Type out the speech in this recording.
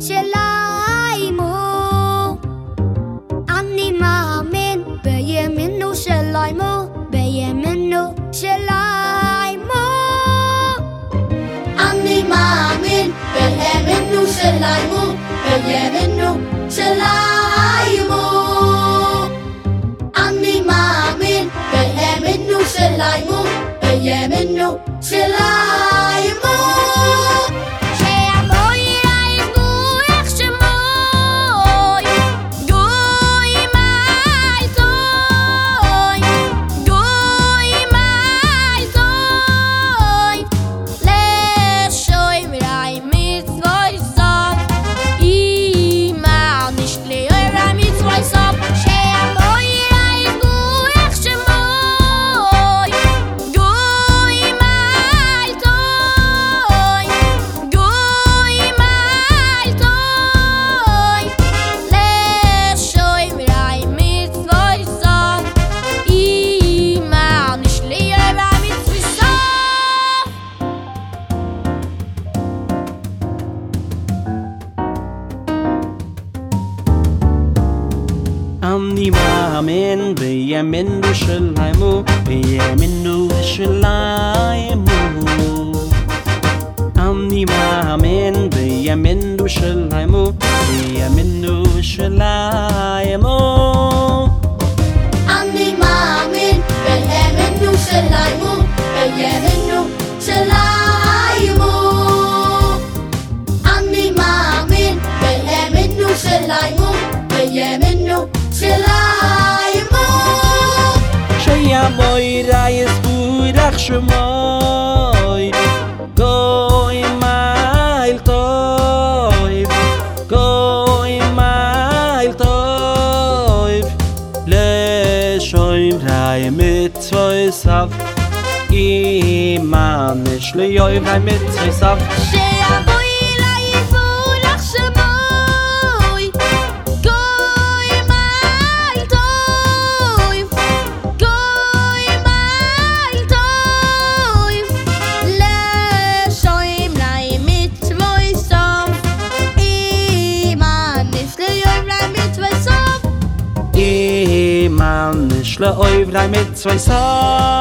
ce l'ai mu anima min be ye min nu ce l'ai mu be ye min nu ce l'ai mu anima min be ye min nu ce l'ai mu be ye min nu ce l'ai mu anima min be ye min nu ce l'ai mu be ye min nu ce l'ai Omni Mamen, Beyamin Bishalaimu, Beyaminu Bishalaimu. Omni Mamen, Beyamin Bishalaimu, Beyaminu Bishalaimu. Omni Mamen, Beyamin Bishalaimu, Beyaminu Bishalaimu. שיבואי רייס בוירח שמוי, גוי מייל טויב, גוי מייל טויב, לשוים ראי מצווי סף, אימן יש לי אוי ראי מצווי סף, שיבואי ליבולך סוף. אימן יש לי אוי ראי מצווי סף.